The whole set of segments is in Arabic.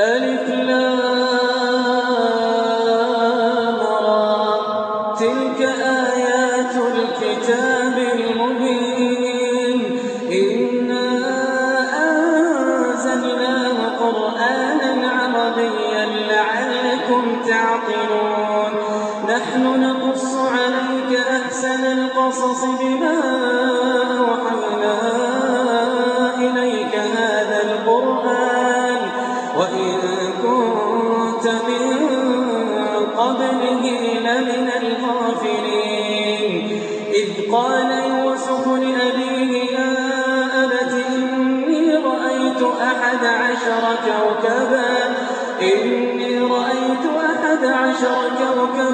ألف لامرى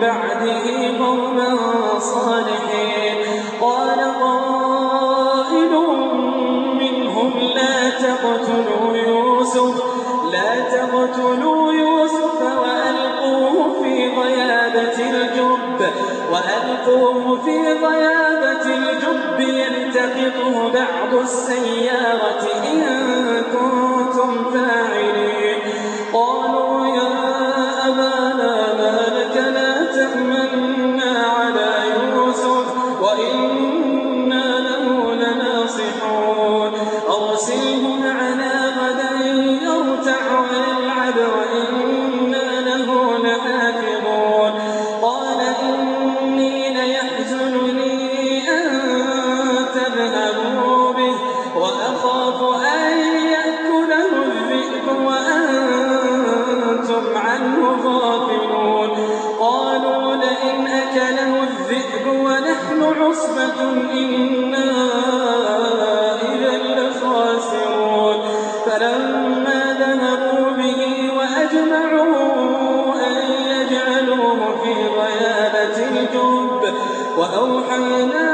بعده قوما صالحين. قال قائل منهم لا تقتلوا يوسف لا تقتلوا يوسف وألقوه في الجب. وألقوه في الجب يلتقطه بعض السيارة إن كنتم فاعلين الجب وأوحينا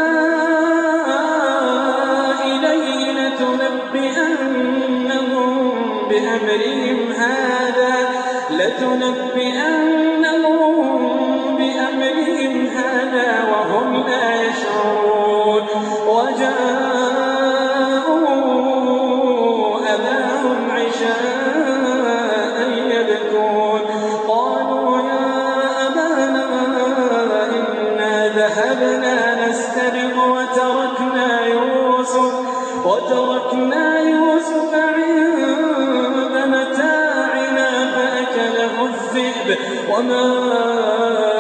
إليه لتنبئنهم بأمرهم هذا لتنبئنهم بأمرهم هذا وهم لا يشعرون. وجاءوا وما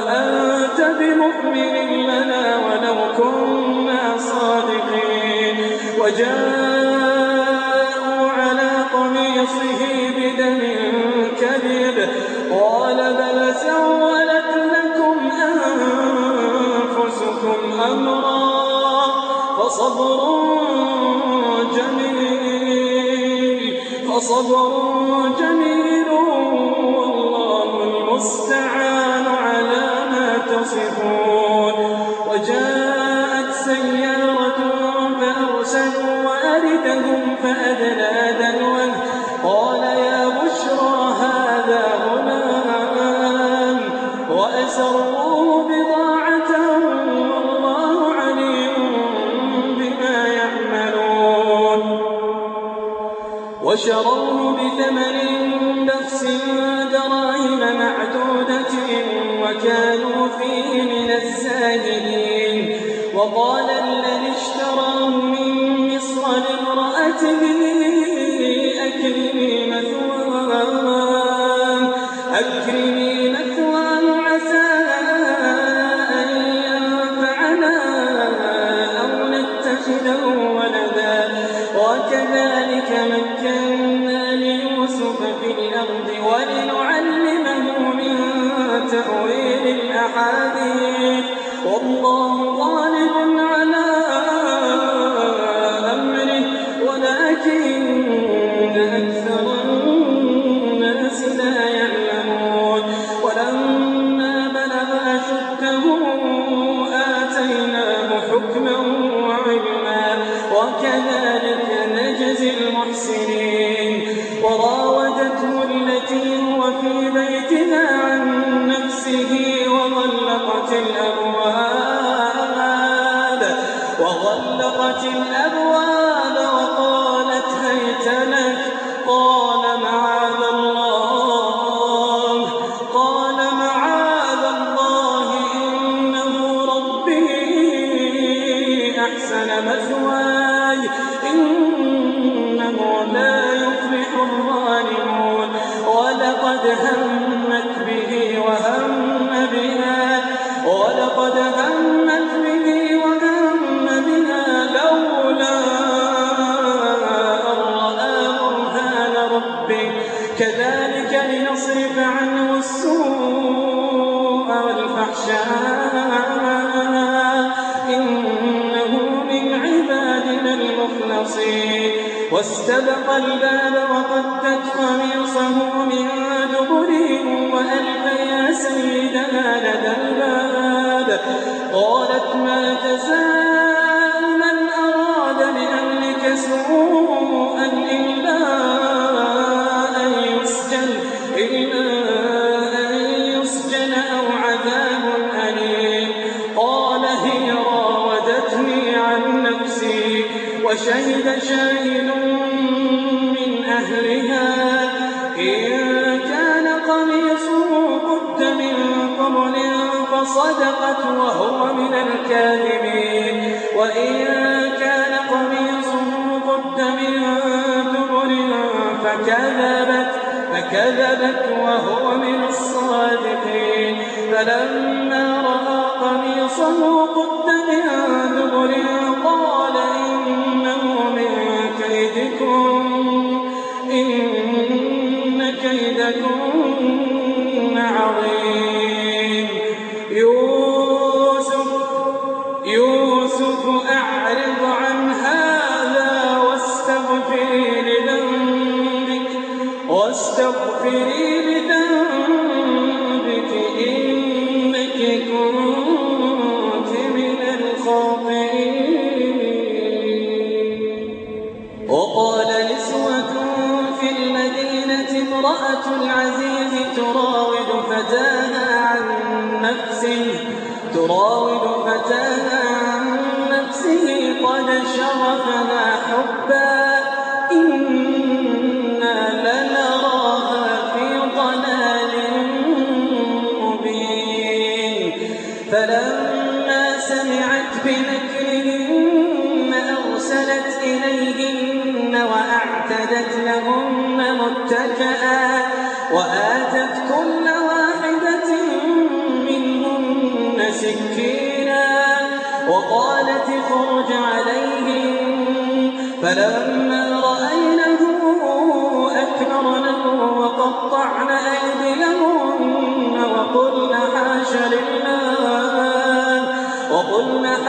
أنت بمؤمن لنا ولو كنا صادقين وجاءوا على قميصه بدم قال بل سولت لكم أنفسكم أمرا فصبر جميل فصبر جميل الباب قميصه من وألف يا سيدنا لدى الباب قالت ما من أراد سوءا إلا أن يسجن إلا أن يسجن أو عذاب أليم. قال هي راودتني عن نفسي وشهد شاهد صدقت وهو من الكاذبين. وإن كان قميصه قد من دبر فكذبت فكذبت وهو من الصادقين. فلما رأى قميصه قد من دبر قال إنه من كيدكم إن كيدكم عظيم. self-defeating.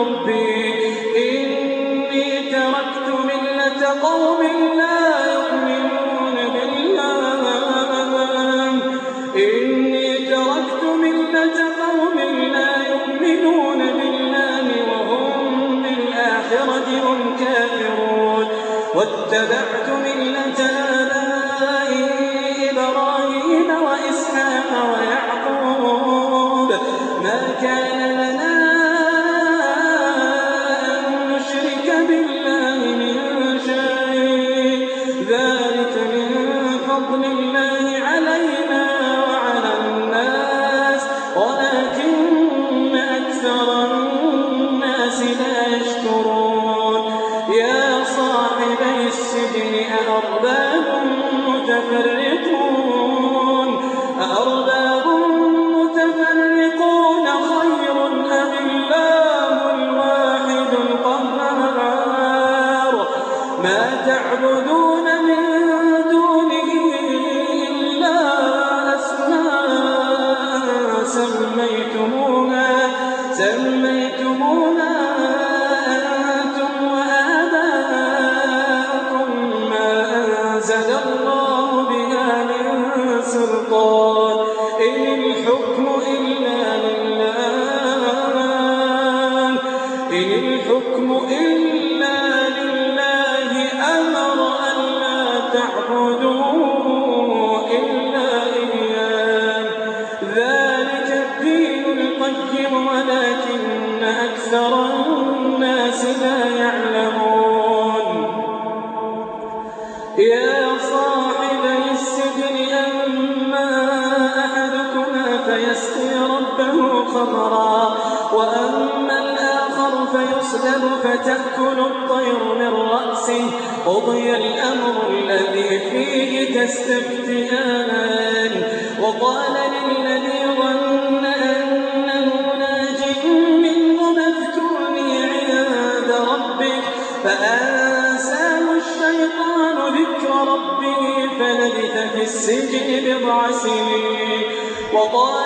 ربي. إني تركت ملة قوم لا خمرا وأما الآخر فيصلب فتأكل الطير من رأسه. قضي الأمر الذي فيه تستفتيان وقال للذي ظن أنه ناج منه اذكرني عند ربك. فأنساه الشيطان ذكر ربه فلبث في السجن بضع سنين. وقال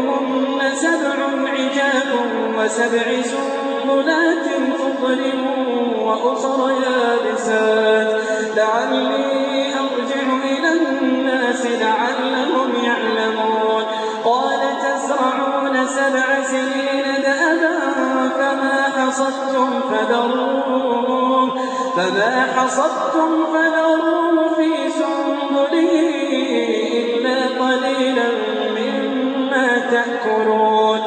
يأكلهن سبع عجاب وسبع سنبلات خضر وأخر يابسات. لعلي أرجع إلى الناس لعلهم يعلمون. قال تزرعون سبع سنين دأبا فما حصدتم فذروه فما حصدتم فذروه تأكلون.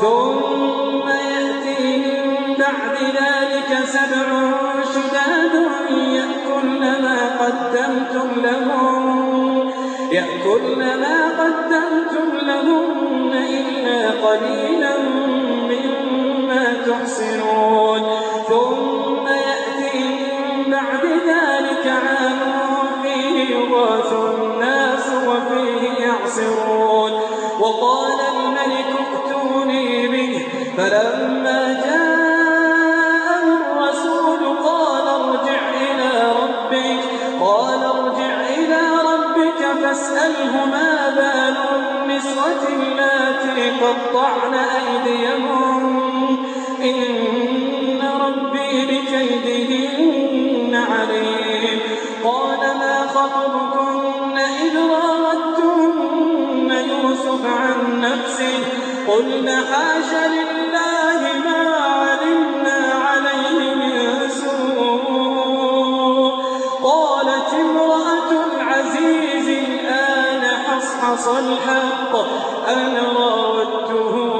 ثم يأتي من بعد ذلك سبع شداد يأكل ما قدمتم لهم. يأكل ما قدمتم لهن إلا قليلا مما تحسنون ثم يأتي من بعد ذلك عام فيه يغاث الناس وفيه يعصرون. وقال الملك ائتوني به. فلما جاء الرسول قال ارجع إلى ربك. قال ارجع إلى ربك فاسأله ما بال النسوة اللاتي قطعن أيديهم. إن ربي بكيدهن عليم. قال ما خطبكن إذ راودتن يوسف عن نفسه قلنا حاش لله ما علمنا عليه من سوء. قالت امرأة العزيز الآن حصحص الحق أنا راودته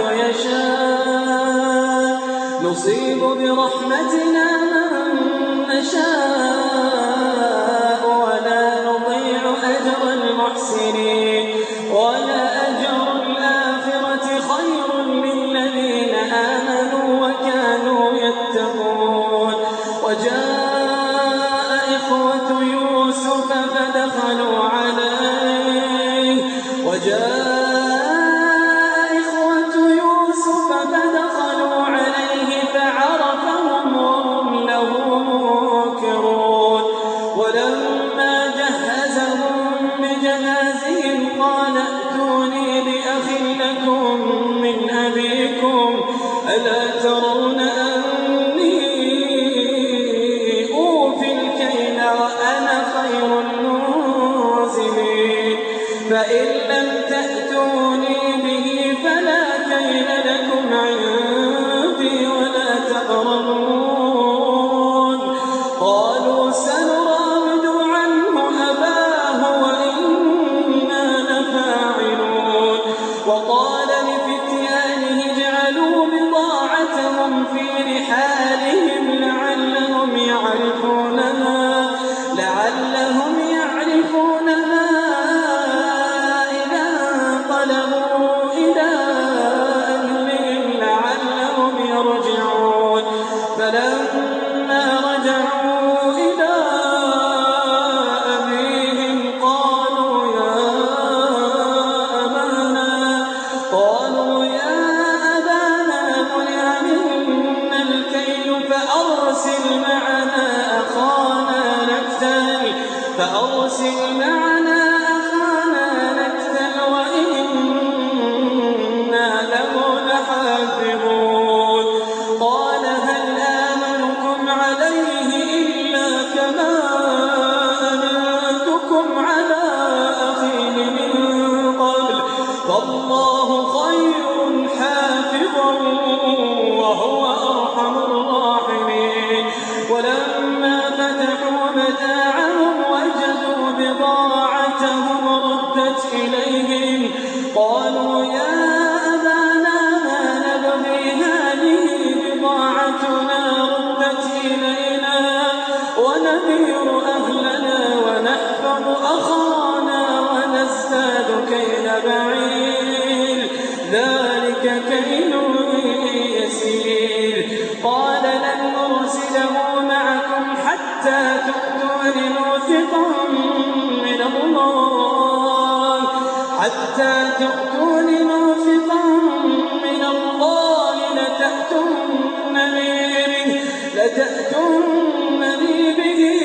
يشاء نصيب برحمتنا من نشاء ولا نضيع أجر المحسنين. قالوا يا أبانا ما نبغي هذه ردت إلينا. أهلنا ونحفظ أخانا ونزداد ذلك يسير. قال لن أرسله معكم حتى تؤتون موثقا. حتى تؤتون موثقا من الله لتأتون لتأتون به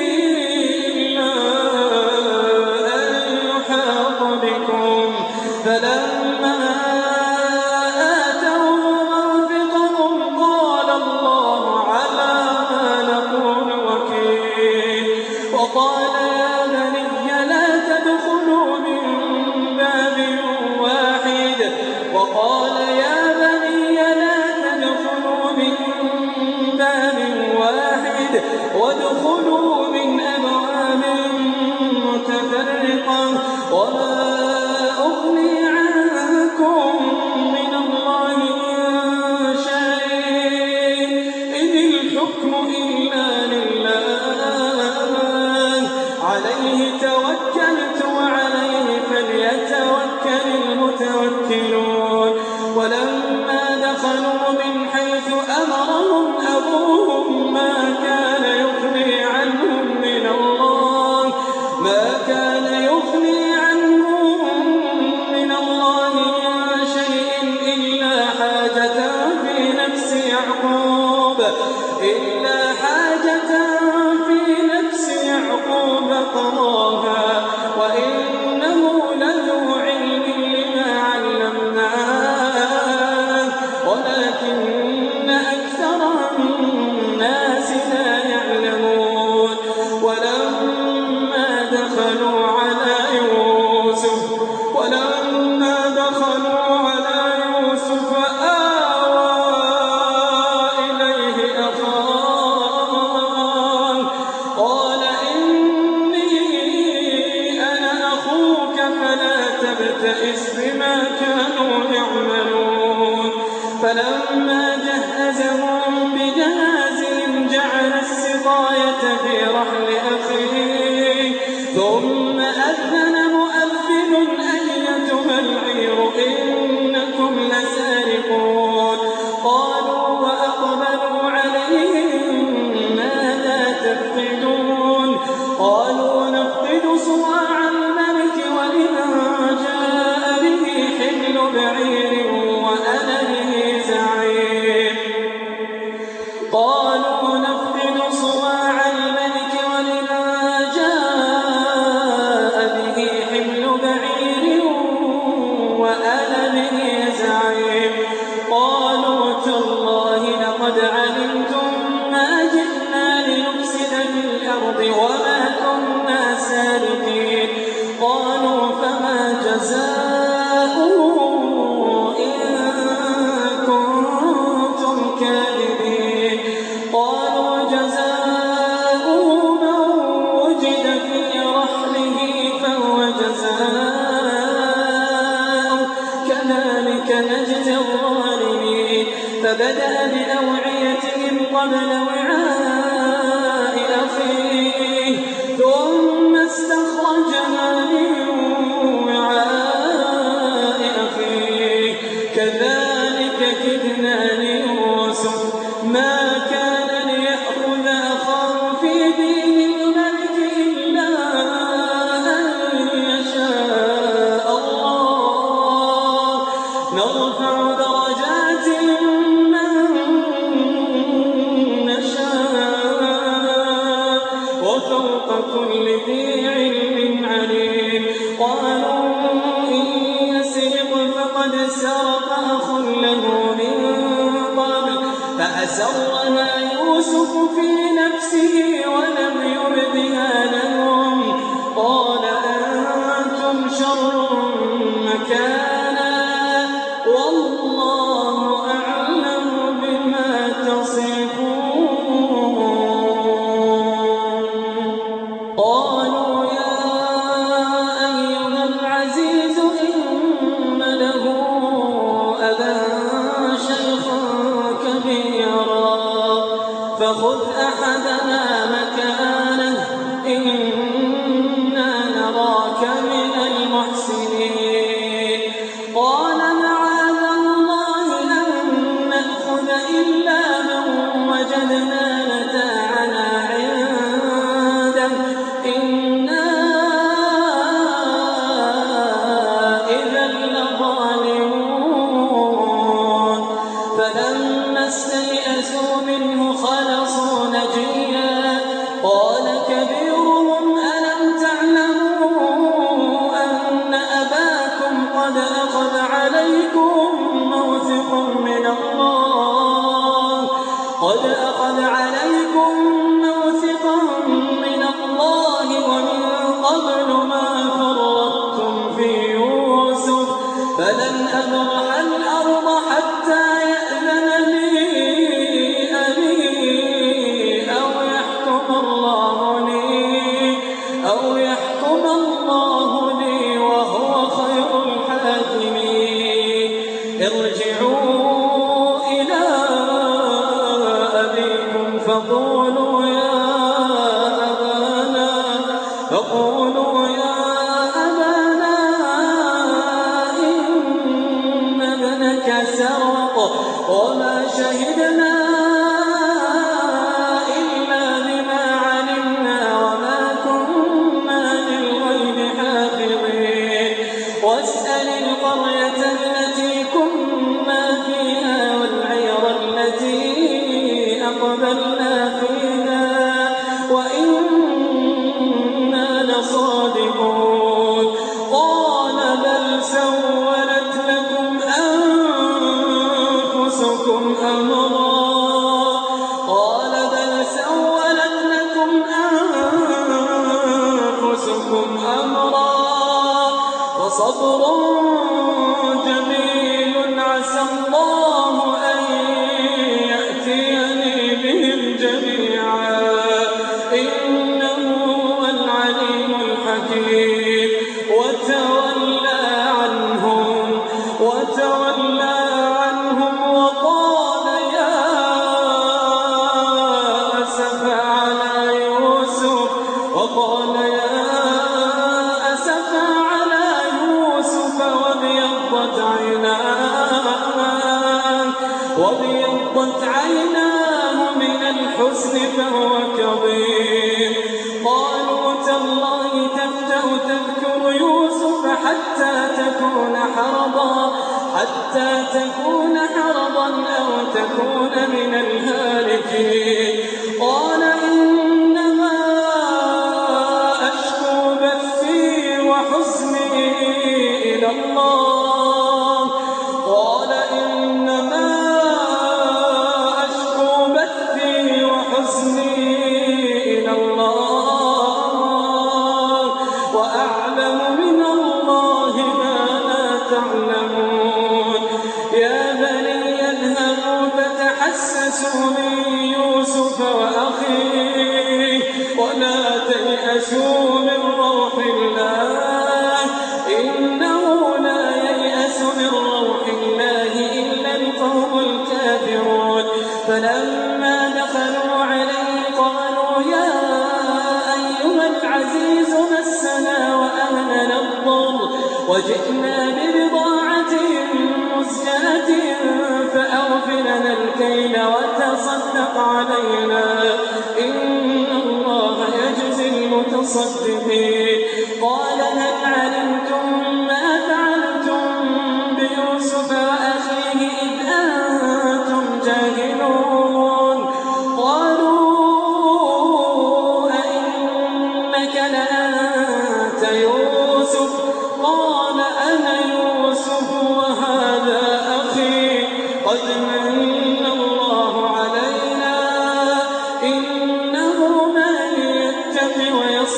بدأ فلن أبرح لهم أمرا وصبر جميل عسى الله أن الحسن فهو كظيم. قالوا تالله تفتأ تذكر يوسف حتى تكون حرضا حتى تكون حرضا أو تكون من الهالكين. قال إنما أشكو بثي وحزني إلى الله. من يوسف وأخيه ولا تيأسوا من روح الله إنه لا ييأس من روح الله إلا القوم الكافرون. فلما دخلوا عليه قالوا يا أيها العزيز مسنا وجئنا ببضاعة مزجاة فأغفلنا تصدق علينا. إن الله يجزي المتصدقين.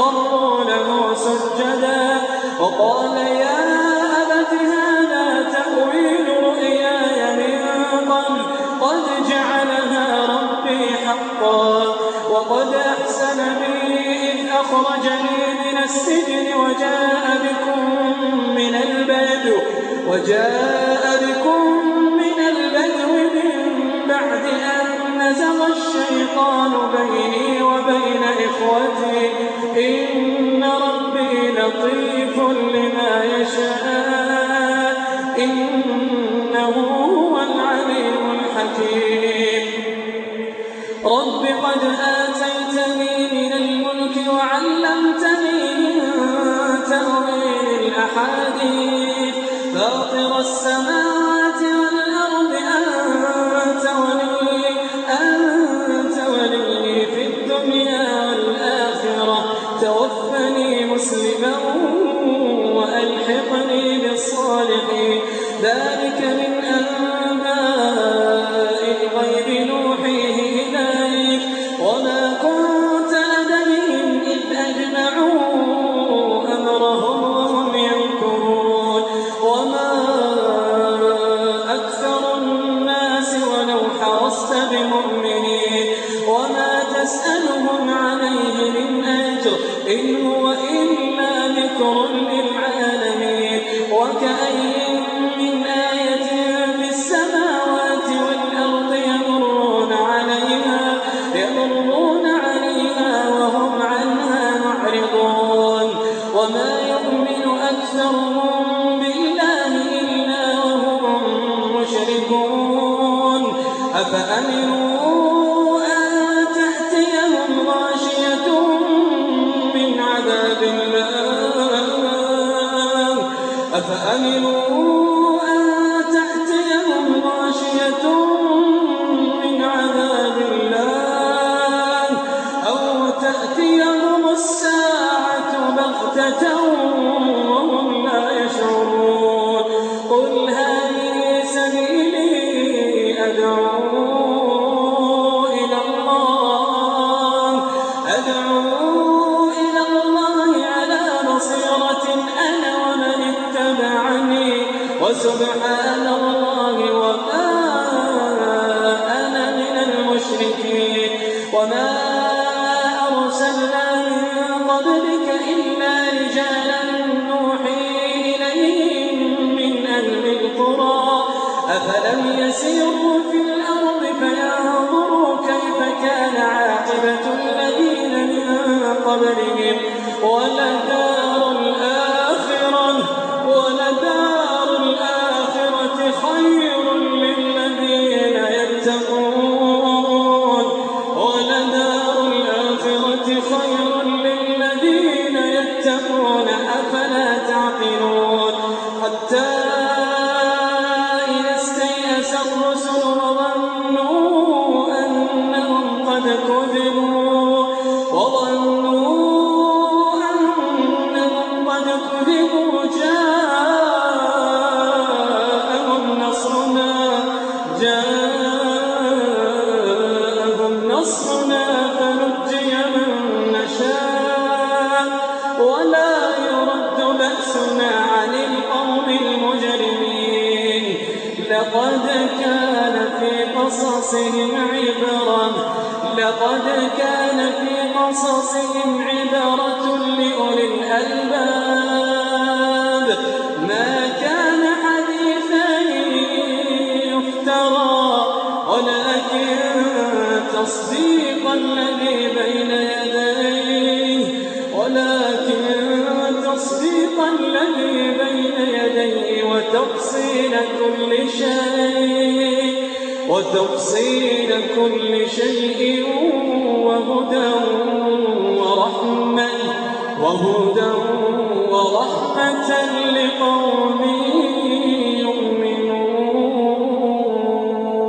وخروا له سجدا وقال يا وألحقني بالصالحين. ذلك من أنباء الساعة بغتة قبلهم ولدار الآخرة ولدار الآخرة خير للذين يتقون. ولدار الآخرة خير للذين يتقون. أفلا تعقلون؟ حتى إذا استيأس الرسل وظنوا أنهم قد كذبوا